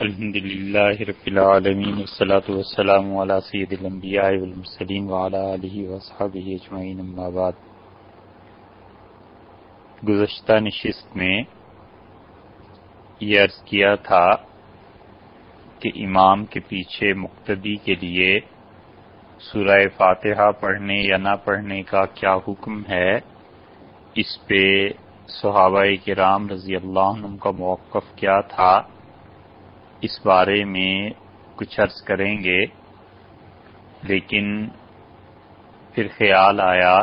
الحمد لله رب العالمين، والصلاة والسلام على سيد الأنبياء والمرسلين وعلى آله وصحبه اجمعين اما بعد. گزشتہ نشست میں یہ عرض کیا تھا کہ امام کے پیچھے مقتدی کے لیے سورہ فاتحہ پڑھنے یا نہ پڑھنے کا کیا حکم ہے، اس پہ صحابہ کرام رضی اللہ عنہ کا موقف کیا تھا؟ اس بارے میں کچھ عرض کریں گے، لیکن پھر خیال آیا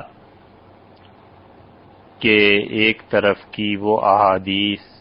کہ ایک طرف کی وہ احادیث